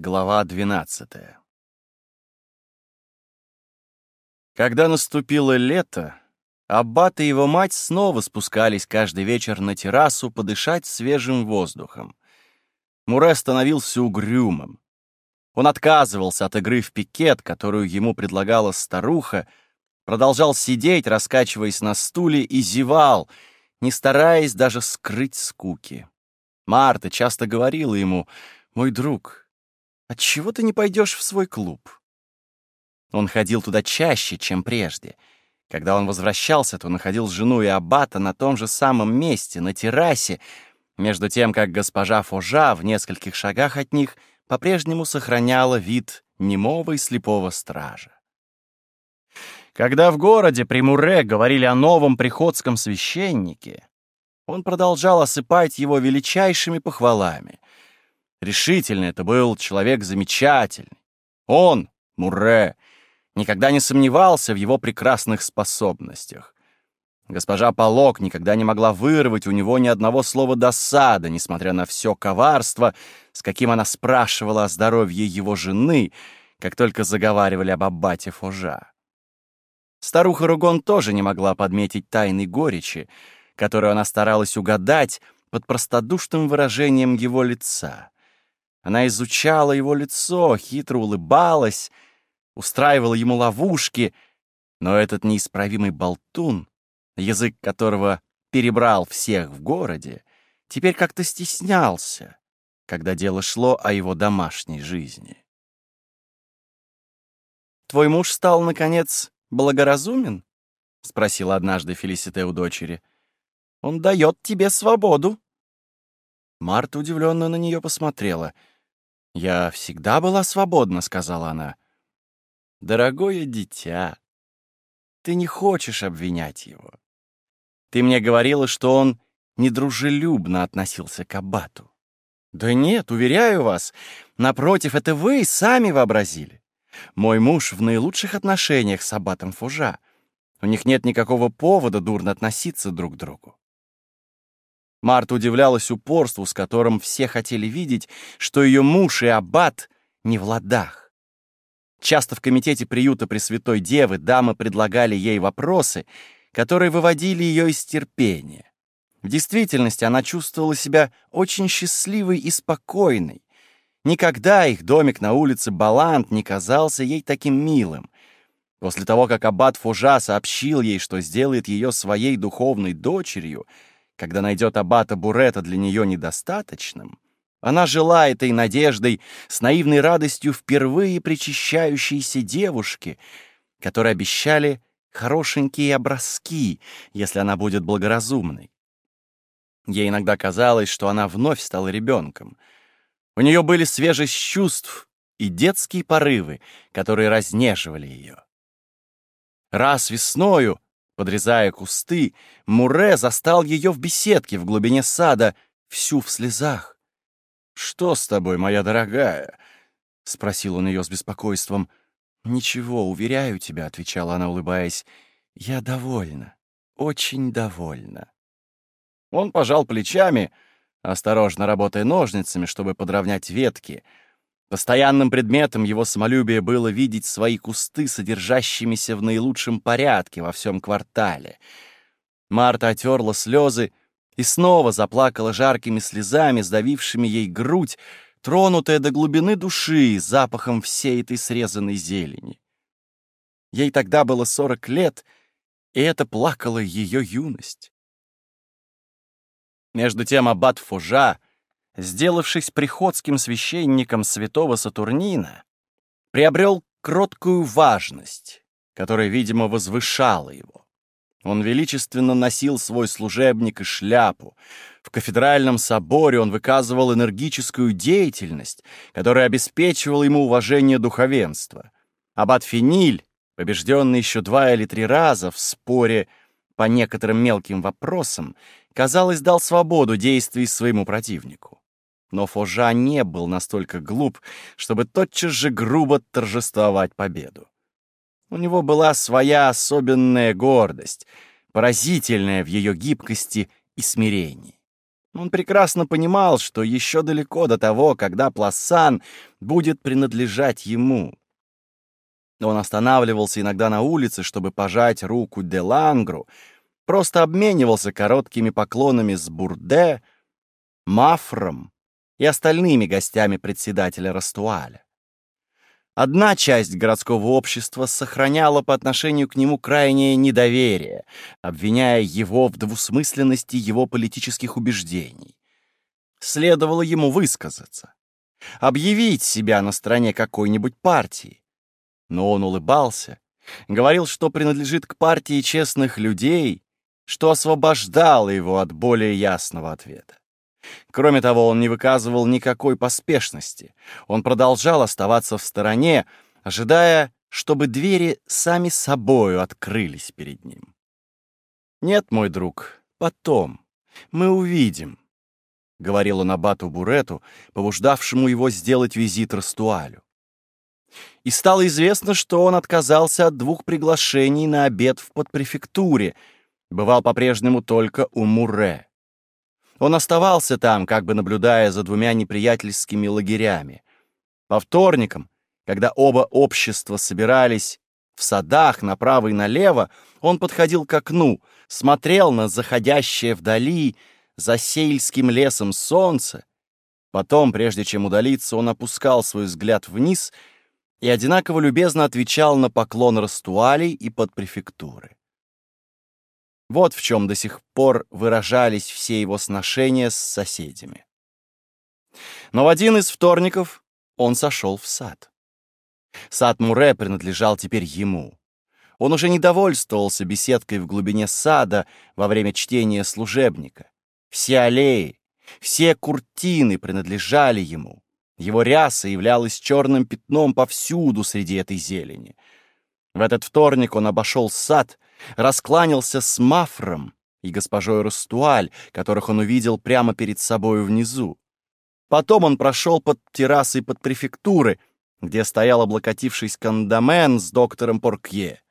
Глава 12 Когда наступило лето, Аббат и его мать снова спускались каждый вечер на террасу подышать свежим воздухом. Муре становился угрюмым. Он отказывался от игры в пикет, которую ему предлагала старуха, продолжал сидеть, раскачиваясь на стуле, и зевал, не стараясь даже скрыть скуки. Марта часто говорила ему, «Мой друг, отчего ты не пойдешь в свой клуб?» Он ходил туда чаще, чем прежде — когда он возвращался, то находил жену и аббата на том же самом месте, на террасе, между тем, как госпожа Фужа в нескольких шагах от них по-прежнему сохраняла вид немого и слепого стража. Когда в городе при Муре говорили о новом приходском священнике, он продолжал осыпать его величайшими похвалами. Решительно это был человек замечательный. Он, Муре, никогда не сомневался в его прекрасных способностях. Госпожа Полок никогда не могла вырвать у него ни одного слова досады, несмотря на все коварство, с каким она спрашивала о здоровье его жены, как только заговаривали об аббате Фужа. Старуха Ругон тоже не могла подметить тайной горечи, которую она старалась угадать под простодушным выражением его лица. Она изучала его лицо, хитро улыбалась — устраивал ему ловушки, но этот неисправимый болтун, язык которого перебрал всех в городе, теперь как-то стеснялся, когда дело шло о его домашней жизни. «Твой муж стал, наконец, благоразумен?» — спросила однажды Фелисите у дочери. «Он дает тебе свободу». Марта удивленно на нее посмотрела. «Я всегда была свободна», — сказала она. Дорогое дитя, ты не хочешь обвинять его. Ты мне говорила, что он недружелюбно относился к Аббату. Да нет, уверяю вас, напротив, это вы сами вообразили. Мой муж в наилучших отношениях с Аббатом Фужа. У них нет никакого повода дурно относиться друг к другу. Марта удивлялась упорству, с которым все хотели видеть, что ее муж и Аббат не в ладах. Часто в комитете приюта Пресвятой Девы дамы предлагали ей вопросы, которые выводили ее из терпения. В действительности она чувствовала себя очень счастливой и спокойной. Никогда их домик на улице Балант не казался ей таким милым. После того, как аббат Фужа сообщил ей, что сделает ее своей духовной дочерью, когда найдет аббата Бурета для нее недостаточным, она жила этой надеждой с наивной радостью впервые причащающейся девушки, которые обещали хорошенькие образки, если она будет благоразумной. Ей иногда казалось, что она вновь стала ребенком. У нее были свежесть чувств и детские порывы, которые разнеживали ее. Раз весною, подрезая кусты, Муре застал ее в беседке в глубине сада, всю в слезах. «Что с тобой, моя дорогая?» — спросил он ее с беспокойством. «Ничего, уверяю тебя», — отвечала она, улыбаясь. «Я довольна, очень довольна». Он пожал плечами, осторожно работая ножницами, чтобы подровнять ветки. Постоянным предметом его самолюбия было видеть свои кусты, содержащимися в наилучшем порядке во всем квартале. Марта отерла слезы и снова заплакала жаркими слезами, сдавившими ей грудь, тронутая до глубины души запахом всей этой срезанной зелени. Ей тогда было сорок лет, и это плакала ее юность. Между тем аббат Фужа, сделавшись приходским священником святого Сатурнина, приобрел кроткую важность, которая, видимо, возвышала его. Он величественно носил свой служебник и шляпу. В кафедральном соборе он выказывал энергическую деятельность, которая обеспечивала ему уважение духовенства. Аббат Финиль, побежденный еще два или три раза в споре по некоторым мелким вопросам, казалось, дал свободу действий своему противнику. Но Фожа не был настолько глуп, чтобы тотчас же грубо торжествовать победу. У него была своя особенная гордость, поразительная в ее гибкости и смирении. Он прекрасно понимал, что еще далеко до того, когда Пласан будет принадлежать ему. Он останавливался иногда на улице, чтобы пожать руку Делангру, просто обменивался короткими поклонами с Бурде, Мафром и остальными гостями председателя Растуаля. Одна часть городского общества сохраняла по отношению к нему крайнее недоверие, обвиняя его в двусмысленности его политических убеждений. Следовало ему высказаться, объявить себя на стороне какой-нибудь партии. Но он улыбался, говорил, что принадлежит к партии честных людей, что освобождало его от более ясного ответа. Кроме того, он не выказывал никакой поспешности. Он продолжал оставаться в стороне, ожидая, чтобы двери сами собою открылись перед ним. «Нет, мой друг, потом. Мы увидим», — говорил он аббату Бурету, побуждавшему его сделать визит Растуалю. И стало известно, что он отказался от двух приглашений на обед в подпрефектуре, бывал по-прежнему только у Муре. Он оставался там, как бы наблюдая за двумя неприятельскими лагерями. По вторникам, когда оба общества собирались в садах направо и налево, он подходил к окну, смотрел на заходящее вдали за сельским лесом солнце. Потом, прежде чем удалиться, он опускал свой взгляд вниз и одинаково любезно отвечал на поклон Растуалей и подпрефектуры. Вот в чем до сих пор выражались все его сношения с соседями. Но в один из вторников он сошел в сад. Сад Муре принадлежал теперь ему. Он уже не довольствовался беседкой в глубине сада во время чтения служебника. Все аллеи, все куртины принадлежали ему. Его ряса являлась черным пятном повсюду среди этой зелени. В этот вторник он обошел сад раскланялся с Мафром и госпожой Растуаль, которых он увидел прямо перед собою внизу. Потом он прошел под террасой под префектуры, где стоял облокотившись кандамен с доктором Поркье.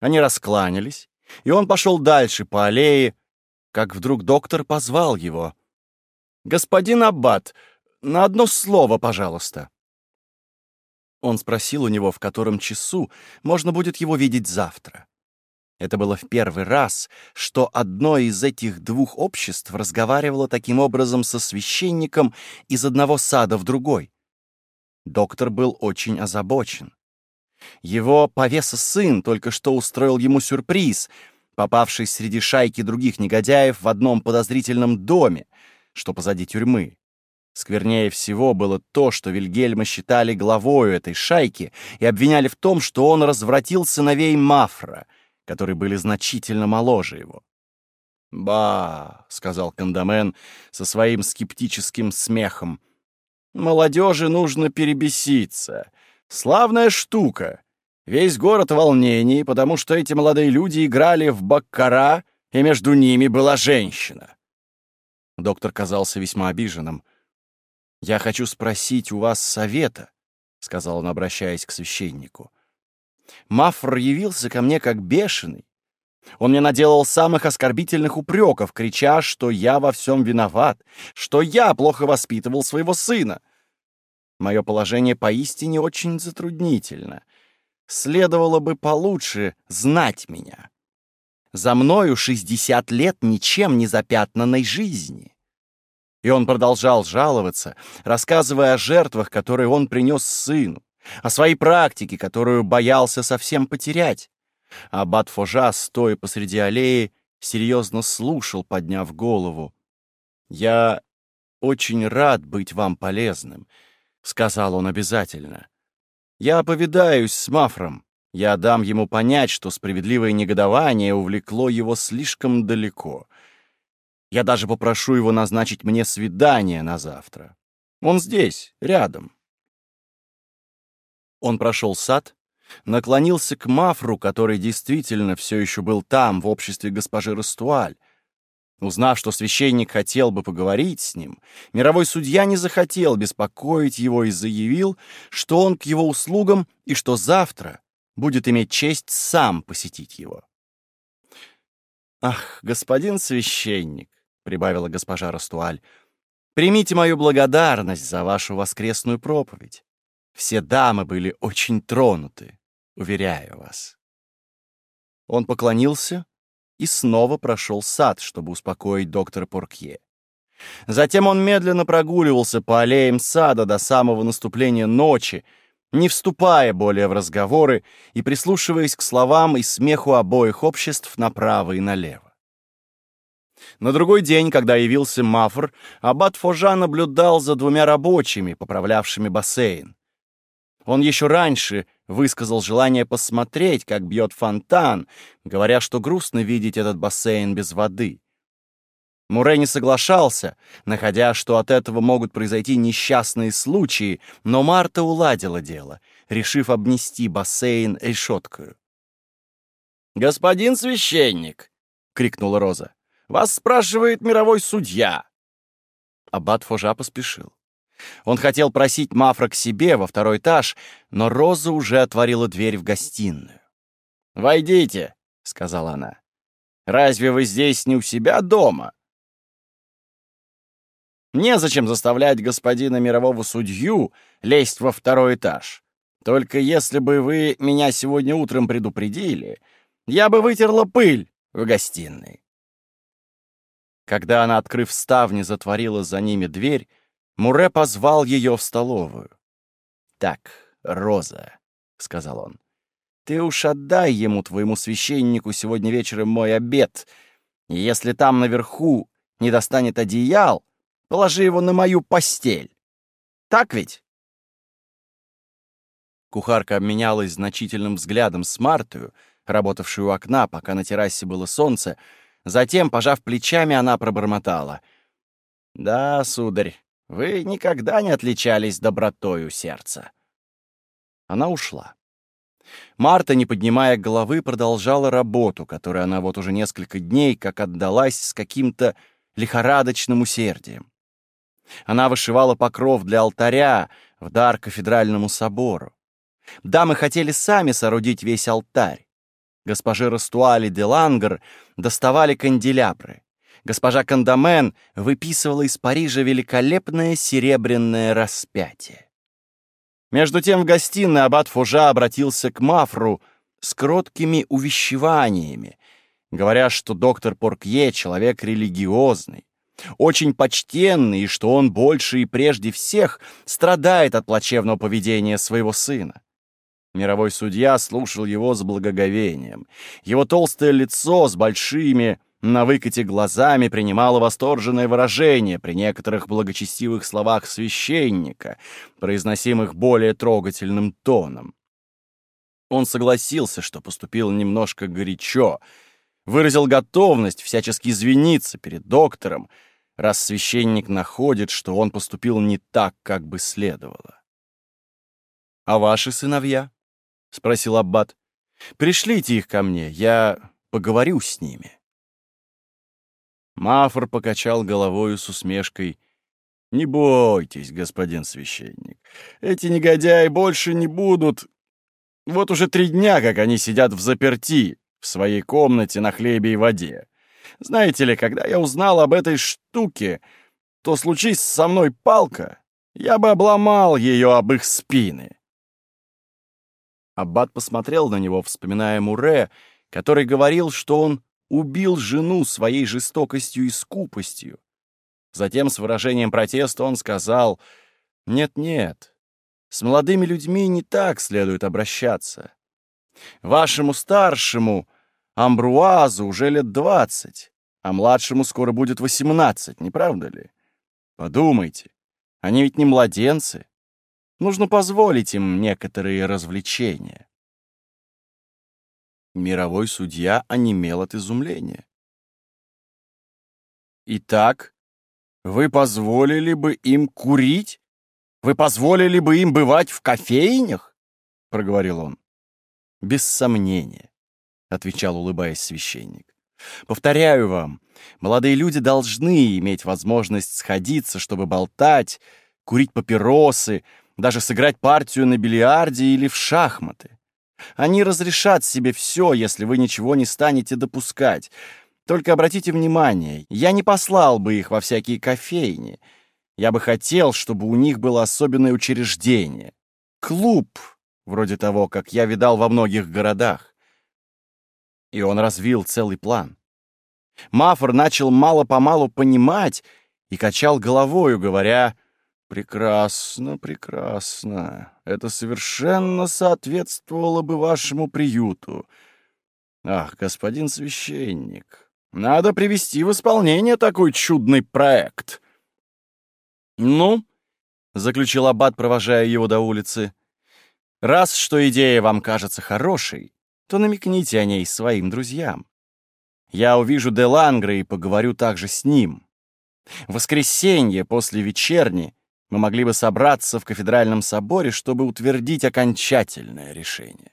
Они раскланялись, и он пошел дальше по аллее, как вдруг доктор позвал его. «Господин Аббат, на одно слово, пожалуйста». Он спросил у него, в котором часу можно будет его видеть завтра. Это было в первый раз, что одно из этих двух обществ разговаривало таким образом со священником из одного сада в другой. Доктор был очень озабочен. Его повеса сын только что устроил ему сюрприз, попавший среди шайки других негодяев в одном подозрительном доме, что позади тюрьмы. Сквернее всего было то, что Вильгельма считали главою этой шайки и обвиняли в том, что он развратил сыновей Мафра — которые были значительно моложе его. «Ба», — сказал Кандамен со своим скептическим смехом, — «молодежи нужно перебеситься. Славная штука. Весь город в волнении, потому что эти молодые люди играли в баккара, и между ними была женщина». Доктор казался весьма обиженным. «Я хочу спросить у вас совета», — сказал он, обращаясь к священнику. Мафр явился ко мне как бешеный. Он мне наделал самых оскорбительных упреков, крича, что я во всем виноват, что я плохо воспитывал своего сына. Мое положение поистине очень затруднительно. Следовало бы получше знать меня. За мною шестьдесят лет ничем не запятнанной жизни. И он продолжал жаловаться, рассказывая о жертвах, которые он принес сыну о своей практике, которую боялся совсем потерять. Аббат Фожа, стоя посреди аллеи, серьезно слушал, подняв голову. «Я очень рад быть вам полезным», — сказал он обязательно. «Я повидаюсь с Мафром. Я дам ему понять, что справедливое негодование увлекло его слишком далеко. Я даже попрошу его назначить мне свидание на завтра. Он здесь, рядом». Он прошел сад, наклонился к Мафру, который действительно все еще был там, в обществе госпожи Растуаль. Узнав, что священник хотел бы поговорить с ним, мировой судья не захотел беспокоить его и заявил, что он к его услугам и что завтра будет иметь честь сам посетить его. «Ах, господин священник», — прибавила госпожа Растуаль, — «примите мою благодарность за вашу воскресную проповедь. Все дамы были очень тронуты, уверяю вас». Он поклонился и снова прошел сад, чтобы успокоить доктора Поркье. Затем он медленно прогуливался по аллеям сада до самого наступления ночи, не вступая более в разговоры и прислушиваясь к словам и смеху обоих обществ направо и налево. На другой день, когда явился Мафр, аббат Фожа наблюдал за двумя рабочими, поправлявшими бассейн. Он еще раньше высказал желание посмотреть, как бьет фонтан, говоря, что грустно видеть этот бассейн без воды. Муре не соглашался, находя, что от этого могут произойти несчастные случаи, но Марта уладила дело, решив обнести бассейн решеткою. «Господин священник!» — крикнула Роза. «Вас спрашивает мировой судья!» Аббат Фожа поспешил. Он хотел просить Мафра к себе во второй этаж, но Роза уже отворила дверь в гостиную. «Войдите», — сказала она. «Разве вы здесь не у себя дома?» Незачем заставлять господина мирового судью лезть во второй этаж. Только если бы вы меня сегодня утром предупредили, я бы вытерла пыль в гостиной. Когда она, открыв ставни, затворила за ними дверь, Муре позвал ее в столовую. «Так, Роза», — сказал он, — «ты уж отдай ему, твоему священнику, сегодня вечером мой обед, если там наверху не достанет одеял, Положи его на мою постель. Так ведь?» Кухарка обменялась значительным взглядом с Мартою, работавшей у окна, пока на террасе было солнце. Затем, пожав плечами, она пробормотала. «Да, сударь, вы никогда не отличались добротою сердца». Она ушла. Марта, не поднимая головы, продолжала работу, которой она вот уже несколько дней как отдалась с каким-то лихорадочным усердием. Она вышивала покров для алтаря в дар кафедральному собору. Дамы хотели сами соорудить весь алтарь. Госпожи Растуали де Лангер доставали канделябры. Госпожа Кандамен выписывала из Парижа великолепное серебряное распятие. Между тем в гостиной аббат Фужа обратился к Мафру с кроткими увещеваниями, говоря, что доктор Поркье — человек религиозный, очень почтенный, и что он больше и прежде всех страдает от плачевного поведения своего сына. Мировой судья слушал его с благоговением. Его толстое лицо с большими на выкате глазами принимало восторженное выражение при некоторых благочестивых словах священника, произносимых более трогательным тоном. Он согласился, что поступил немножко горячо, выразил готовность всячески извиниться перед доктором, раз священник находит, что он поступил не так, как бы следовало. «А ваши сыновья?» — спросил Аббат. «Пришлите их ко мне, я поговорю с ними». Мафор покачал головою с усмешкой. «Не бойтесь, господин священник, эти негодяи больше не будут... Вот уже три дня, как они сидят в заперти в своей комнате на хлебе и воде. Знаете ли, когда я узнал об этой штуке, то случись со мной палка, я бы обломал ее об их спины. Аббат посмотрел на него, вспоминая Муре, который говорил, что он убил жену своей жестокостью и скупостью. Затем с выражением протеста он сказал, «Нет-нет, с молодыми людьми не так следует обращаться. Вашему старшему Амбруазу уже лет двадцать, а младшему скоро будет восемнадцать, не правда ли? Подумайте, они ведь не младенцы. Нужно позволить им некоторые развлечения. Мировой судья онемел от изумления. «Итак, вы позволили бы им курить? Вы позволили бы им бывать в кофейнях?» — проговорил он. «Без сомнения отвечал, улыбаясь священник. Повторяю вам, молодые люди должны иметь возможность сходиться, чтобы болтать, курить папиросы, даже сыграть партию на бильярде или в шахматы. Они разрешат себе все, если вы ничего не станете допускать. Только обратите внимание, я не послал бы их во всякие кофейни. Я бы хотел, чтобы у них было особенное учреждение. Клуб, вроде того, как я видал во многих городах. И он развил целый план. Мафор начал мало-помалу понимать и качал головою, говоря, «Прекрасно, прекрасно. Это совершенно соответствовало бы вашему приюту. Ах, господин священник, надо привести в исполнение такой чудный проект». «Ну?» — заключил Аббат, провожая его до улицы. «Раз что идея вам кажется хорошей, то намекните о ней своим друзьям. Я увижу Делангра и поговорю также с ним. В воскресенье после вечерни мы могли бы собраться в кафедральном соборе, чтобы утвердить окончательное решение.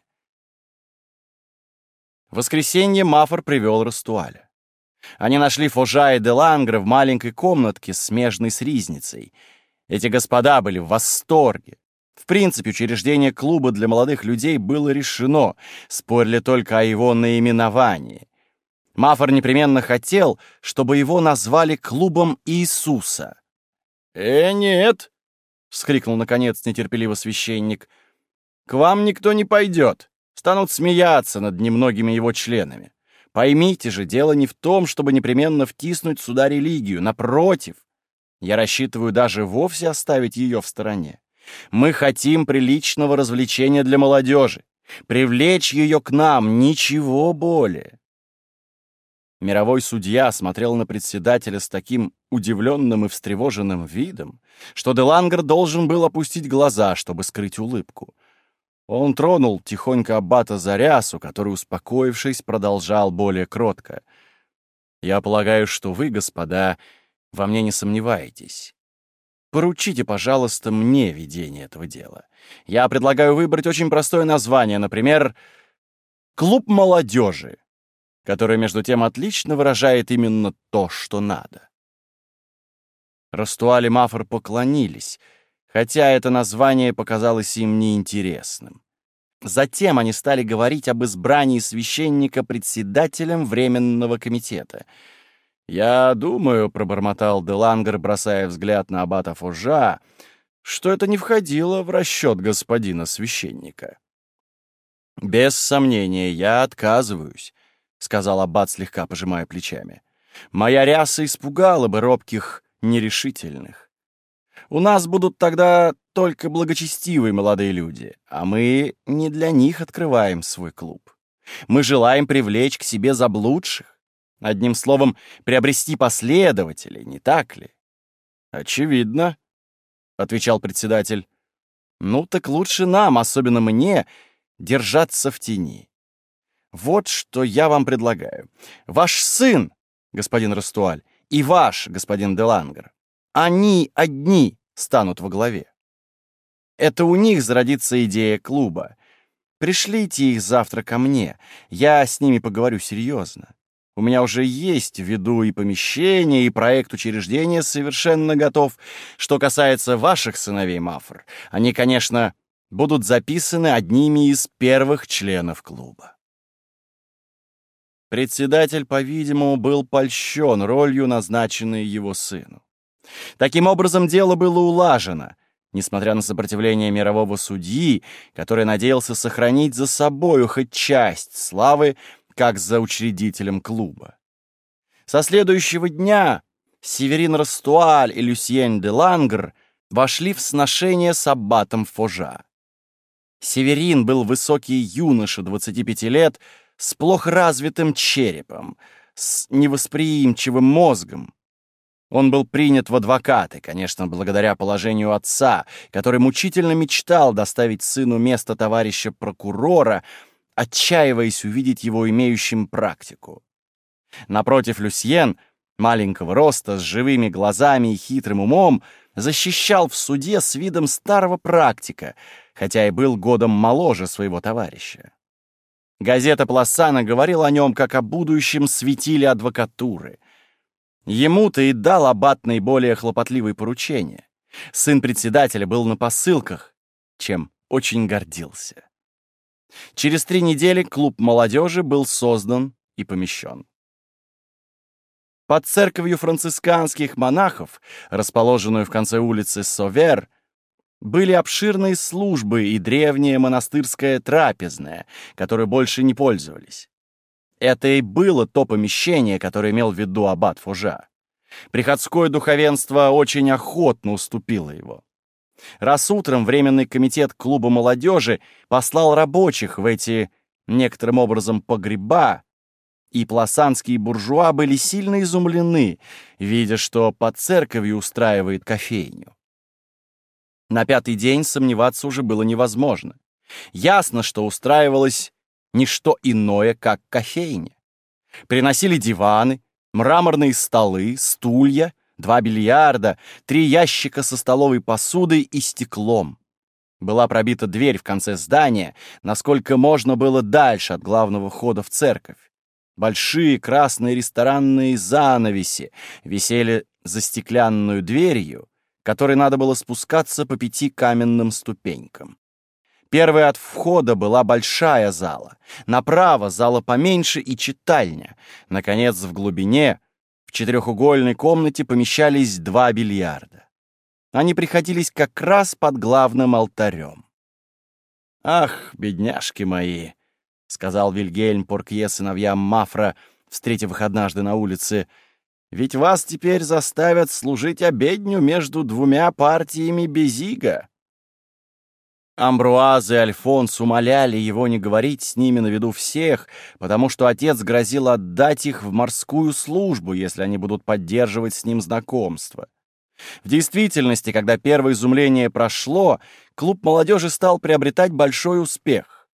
В воскресенье Мафор привел Растуаля. Они нашли Фожа и Делангра в маленькой комнатке, смежной с ризницей. Эти господа были в восторге. В принципе, учреждение клуба для молодых людей было решено, спорили только о его наименовании. Мафор непременно хотел, чтобы его назвали клубом Иисуса. «Э, нет!» — вскрикнул, наконец, нетерпеливо священник. «К вам никто не пойдет. Станут смеяться над немногими его членами. Поймите же, дело не в том, чтобы непременно втиснуть сюда религию. Напротив, я рассчитываю даже вовсе оставить ее в стороне. Мы хотим приличного развлечения для молодежи. Привлечь ее к нам, ничего более. Мировой судья смотрел на председателя с таким удивленным и встревоженным видом, что Делангер должен был опустить глаза, чтобы скрыть улыбку. Он тронул тихонько аббата за рясу, который, успокоившись, продолжал более кротко. «Я полагаю, что вы, господа, во мне не сомневаетесь. Поручите, пожалуйста, мне ведение этого дела. Я предлагаю выбрать очень простое название, например, «Клуб молодежи», которое, между тем, отлично выражает именно то, что надо. Растуаль Мафор поклонились, хотя это название показалось им неинтересным. Затем они стали говорить об избрании священника председателем Временного комитета. «Я думаю», — пробормотал Делангер, бросая взгляд на аббата Фужа, что это не входило в расчет господина священника. «Без сомнения, я отказываюсь. — сказал Аббат, слегка пожимая плечами. «Моя ряса испугала бы робких, нерешительных. У нас будут тогда только благочестивые молодые люди, а мы не для них открываем свой клуб. Мы желаем привлечь к себе заблудших, одним словом, приобрести последователей, не так ли?» «Очевидно», — отвечал председатель. «Ну так лучше нам, особенно мне, держаться в тени. Вот что я вам предлагаю. Ваш сын, господин Растуаль, и ваш, господин Делангер, они одни станут во главе. Это у них зародится идея клуба. Пришлите их завтра ко мне. Я с ними поговорю серьезно. У меня уже есть в виду и помещение, и проект учреждения совершенно готов. Что касается ваших сыновей Мафр, они, конечно, будут записаны одними из первых членов клуба. Председатель, по-видимому, был польщен ролью, назначенной его сыну. Таким образом, дело было улажено, несмотря на сопротивление мирового судьи, который надеялся сохранить за собою хоть часть славы, как за учредителем клуба. Со следующего дня Северин Растуаль и Люсьен де Лангр вошли в сношение с аббатом Фожа. Северин был высокий юноша 25 лет, с плохо развитым черепом, с невосприимчивым мозгом. Он был принят в адвокаты, конечно, благодаря положению отца, который мучительно мечтал доставить сыну место товарища прокурора, отчаиваясь увидеть его имеющим практику. Напротив, Люсьен, маленького роста, с живыми глазами и хитрым умом, защищал в суде с видом старого практика, хотя и был годом моложе своего товарища. Газета «Пласана» говорила о нем как о будущем светиле адвокатуры. Ему-то и дал аббат наиболее хлопотливые поручения. Сын председателя был на посылках, чем очень гордился. Через три недели клуб молодежи был создан и помещен. Под церковью францисканских монахов, расположенную в конце улицы Совер, были обширные службы и древняя монастырская трапезная, которой больше не пользовались. Это и было то помещение, которое имел в виду аббат Фужа. Приходское духовенство очень охотно уступило его. Раз утром Временный комитет клуба молодежи послал рабочих в эти, некоторым образом, погреба, и пласанские буржуа были сильно изумлены, видя, что под церковью устраивает кофейню. На пятый день сомневаться уже было невозможно. Ясно, что устраивалось не что иное, как кофейня. Приносили диваны, мраморные столы, стулья, два бильярда, три ящика со столовой посудой и стеклом. Была пробита дверь в конце здания, насколько можно было дальше от главного входа в церковь. Большие красные ресторанные занавеси висели за стеклянную дверью, которой надо было спускаться по пяти каменным ступенькам. Первой от входа была большая зала, направо зала поменьше и читальня. Наконец, в глубине, в четырехугольной комнате помещались два бильярда. Они приходились как раз под главным алтарем. «Ах, бедняжки мои!» — сказал Вильгельм Поркье сыновьям Мафра, встретив их однажды на улице — ведь вас теперь заставят служить обедню между двумя партиями Безига. Амбруаз и Альфонс умоляли его не говорить с ними на виду всех, потому что отец грозил отдать их в морскую службу, если они будут поддерживать с ним знакомство. В действительности, когда первое изумление прошло, клуб молодежи стал приобретать большой успех.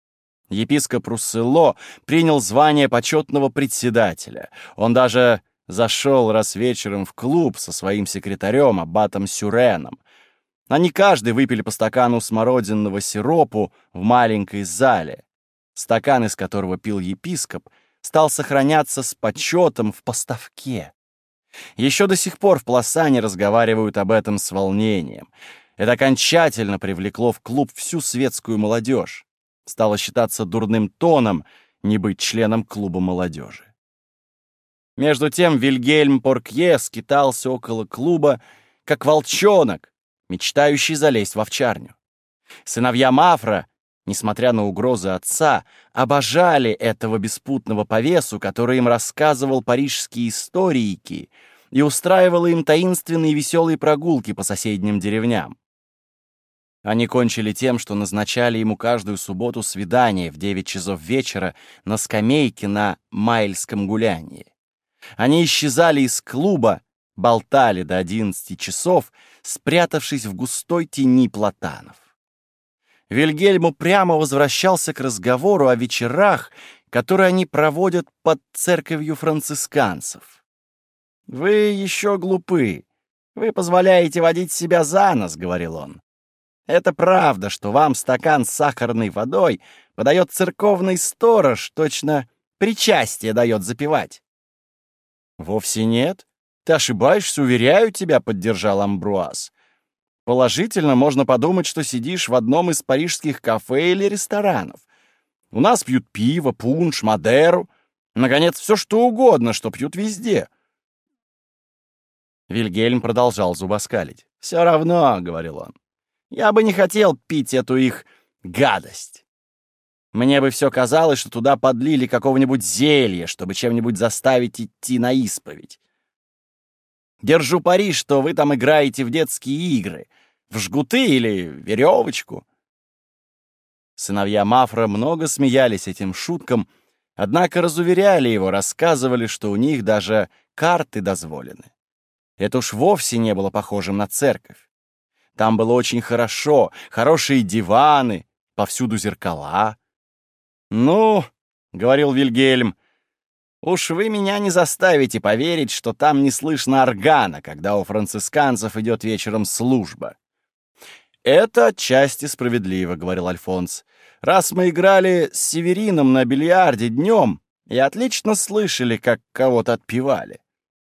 Епископ Руссело принял звание почетного председателя. Он даже зашел раз вечером в клуб со своим секретарем, аббатом Сюреном. Они каждый выпили по стакану смородинного сиропу в маленькой зале. Стакан, из которого пил епископ, стал сохраняться с почетом в поставке. Еще до сих пор в Пласане разговаривают об этом с волнением. Это окончательно привлекло в клуб всю светскую молодежь. Стало считаться дурным тоном не быть членом клуба молодежи. Между тем Вильгельм Поркье скитался около клуба, как волчонок, мечтающий залезть в овчарню. Сыновья Мафра, несмотря на угрозы отца, обожали этого беспутного повесу, который им рассказывал парижские историки и устраивал им таинственные веселые прогулки по соседним деревням. Они кончили тем, что назначали ему каждую субботу свидание в 9 часов вечера на скамейке на Майльском гулянии. Они исчезали из клуба, болтали до одиннадцати часов, спрятавшись в густой тени платанов. Вильгельм упрямо возвращался к разговору о вечерах, которые они проводят под церковью францисканцев. «Вы еще глупы. Вы позволяете водить себя за нос», — говорил он. «Это правда, что вам стакан с сахарной водой подает церковный сторож, точно причастие дает запивать. «Вовсе нет. Ты ошибаешься, уверяю тебя», — поддержал Амбруаз. «Положительно можно подумать, что сидишь в одном из парижских кафе или ресторанов. У нас пьют пиво, пунш, мадеру, наконец, все что угодно, что пьют везде». Вильгельм продолжал зубоскалить. «Все равно», — говорил он, — «я бы не хотел пить эту их гадость». Мне бы все казалось, что туда подлили какого-нибудь зелья, чтобы чем-нибудь заставить идти на исповедь. Держу пари, что вы там играете в детские игры, в жгуты или веревочку. Сыновья Мафра много смеялись этим шуткам, однако разуверяли его, рассказывали, что у них даже карты дозволены. Это уж вовсе не было похожим на церковь. Там было очень хорошо, хорошие диваны, повсюду зеркала. «Ну, — говорил Вильгельм, — уж вы меня не заставите поверить, что там не слышно органа, когда у францисканцев идет вечером служба». «Это отчасти справедливо», — говорил Альфонс. «Раз мы играли с Северином на бильярде днем и отлично слышали, как кого-то отпевали.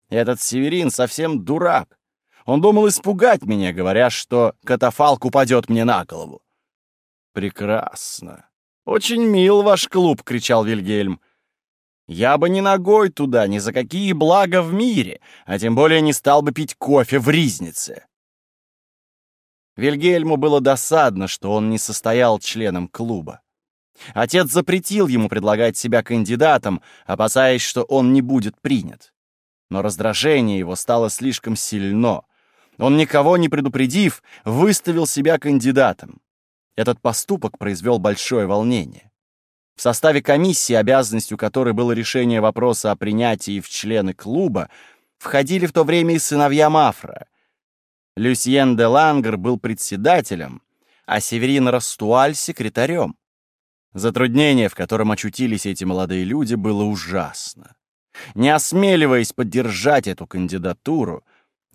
Этот Северин совсем дурак. Он думал испугать меня, говоря, что катафалк упадет мне на голову». «Прекрасно», «Очень мил ваш клуб!» — кричал Вильгельм. Я бы ни ногой туда, ни за какие блага в мире, а тем более не стал бы пить кофе в ризнице. Вильгельму было досадно, что он не состоял членом клуба. Отец запретил ему предлагать себя кандидатом, опасаясь, что он не будет принят. Но раздражение его стало слишком сильно. Он, никого не предупредив, выставил себя кандидатом. Этот поступок произвел большое волнение. В составе комиссии, обязанностью которой было решение вопроса о принятии в члены клуба, входили в то время и сыновья Мафра. Люсьен де Лангер был председателем, а Северин Растуаль — секретарем. Затруднение, в котором очутились эти молодые люди, было ужасно. Не осмеливаясь поддержать эту кандидатуру,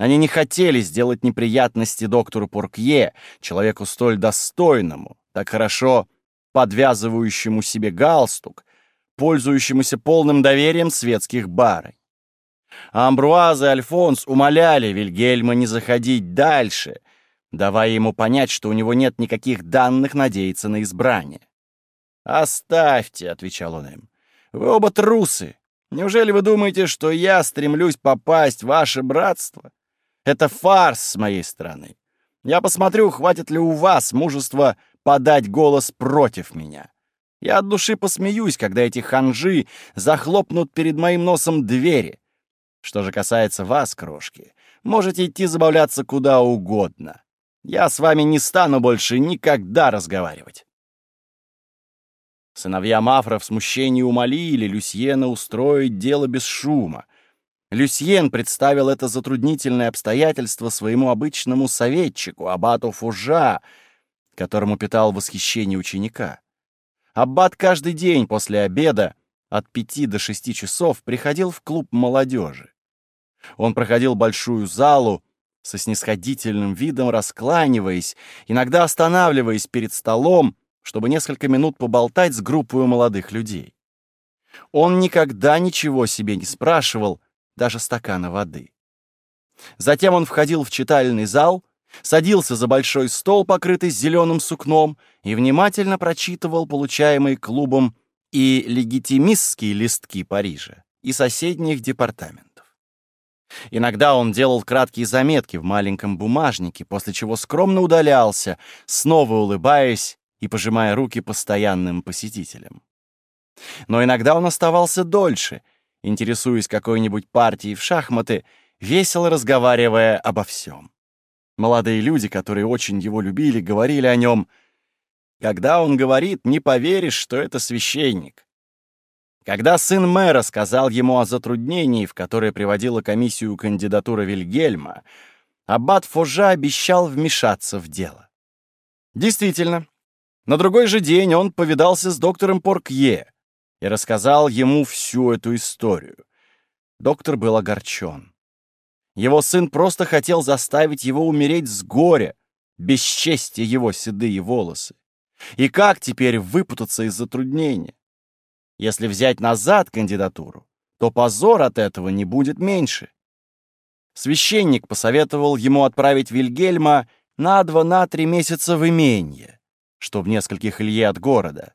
они не хотели сделать неприятности доктору Поркье, человеку столь достойному, так хорошо подвязывающему себе галстук, пользующемуся полным доверием светских барой. Амбруаз и Альфонс умоляли Вильгельма не заходить дальше, давая ему понять, что у него нет никаких данных надеяться на избрание. «Оставьте», — отвечал он им, — «вы оба трусы. Неужели вы думаете, что я стремлюсь попасть в ваше братство? Это фарс с моей стороны. Я посмотрю, хватит ли у вас мужества подать голос против меня. Я от души посмеюсь, когда эти ханжи захлопнут перед моим носом двери. Что же касается вас, крошки, можете идти забавляться куда угодно. Я с вами не стану больше никогда разговаривать. Сыновья Мафра в смущении умолили Люсьена устроить дело без шума. Люсьен представил это затруднительное обстоятельство своему обычному советчику, аббату Фужа, которому питал восхищение ученика. Аббат каждый день после обеда от пяти до шести часов приходил в клуб молодежи. Он проходил большую залу, со снисходительным видом раскланиваясь, иногда останавливаясь перед столом, чтобы несколько минут поболтать с группой молодых людей. Он никогда ничего себе не спрашивал, даже стакана воды. Затем он входил в читальный зал, садился за большой стол, покрытый зеленым сукном, и внимательно прочитывал получаемые клубом и легитимистские листки Парижа и соседних департаментов. Иногда он делал краткие заметки в маленьком бумажнике, после чего скромно удалялся, снова улыбаясь и пожимая руки постоянным посетителям. Но иногда он оставался дольше, интересуясь какой-нибудь партией в шахматы, весело разговаривая обо всем. Молодые люди, которые очень его любили, говорили о нем. Когда он говорит, не поверишь, что это священник. Когда сын мэра сказал ему о затруднении, в которое приводила комиссию кандидатура Вильгельма, аббат Фожа обещал вмешаться в дело. Действительно, на другой же день он повидался с доктором Поркье и рассказал ему всю эту историю. Доктор был огорчен. Его сын просто хотел заставить его умереть с горя, бесчестие его седые волосы. И как теперь выпутаться из затруднения? Если взять назад кандидатуру, то позор от этого не будет меньше. Священник посоветовал ему отправить Вильгельма на два-на три месяца в имение, что в нескольких лье от города.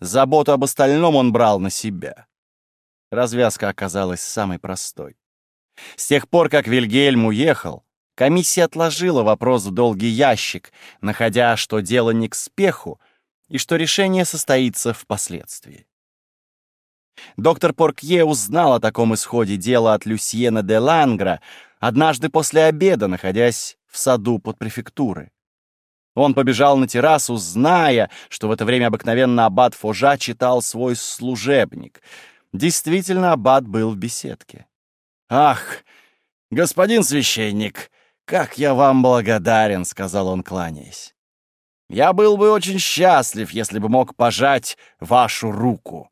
Заботу об остальном он брал на себя. Развязка оказалась самой простой. С тех пор, как Вильгельм уехал, комиссия отложила вопрос в долгий ящик, находя, что дело не к спеху и что решение состоится впоследствии. Доктор Поркье узнал о таком исходе дела от Люсьена де Лангра однажды после обеда, находясь в саду под префектурой. Он побежал на террасу, зная, что в это время обыкновенно аббат Фожа читал свой служебник. Действительно, аббат был в беседке. «Ах, господин священник, как я вам благодарен!» — сказал он, кланяясь. «Я был бы очень счастлив, если бы мог пожать вашу руку».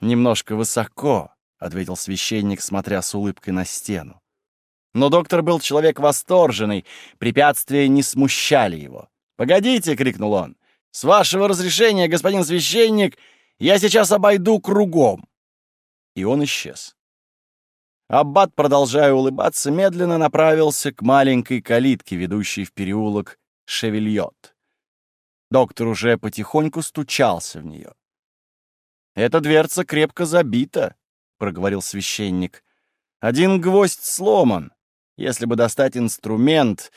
«Немножко высоко», — ответил священник, смотря с улыбкой на стену. Но доктор был человек восторженный, препятствия не смущали его. «Погодите!» — крикнул он. «С вашего разрешения, господин священник, я сейчас обойду кругом!» И он исчез. Аббат, продолжая улыбаться, медленно направился к маленькой калитке, ведущей в переулок Шевельот. Доктор уже потихоньку стучался в нее. «Эта дверца крепко забита», — проговорил священник. «Один гвоздь сломан. Если бы достать инструмент,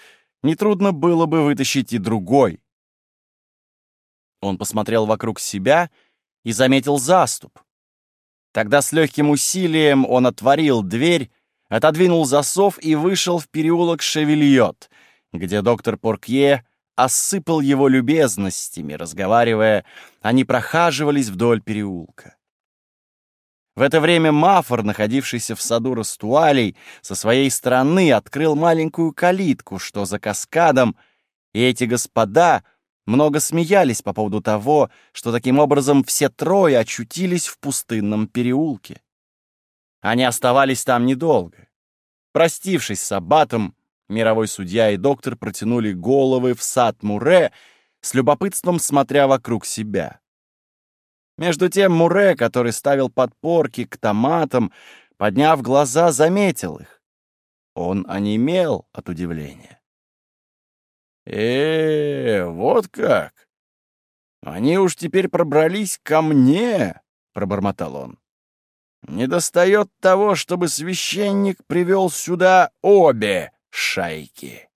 нетрудно было бы вытащить и другой». Он посмотрел вокруг себя и заметил заступ. Тогда с легким усилием он отворил дверь, отодвинул засов и вышел в переулок Шевельот, где доктор Поркье осыпал его любезностями, разговаривая, они прохаживались вдоль переулка. В это время Мафор, находившийся в саду Растуалей, со своей стороны открыл маленькую калитку, что за каскадом, и эти господа много смеялись по поводу того, что таким образом все трое очутились в пустынном переулке. Они оставались там недолго. Простившись с аббатом, Мировой судья и доктор протянули головы в сад Муре, с любопытством смотря вокруг себя. Между тем Муре, который ставил подпорки к томатам, подняв глаза, заметил их. Он онемел от удивления. э, вот как! Они уж теперь пробрались ко мне!» — пробормотал он. «Не достает того, чтобы священник привел сюда обе!» шайки.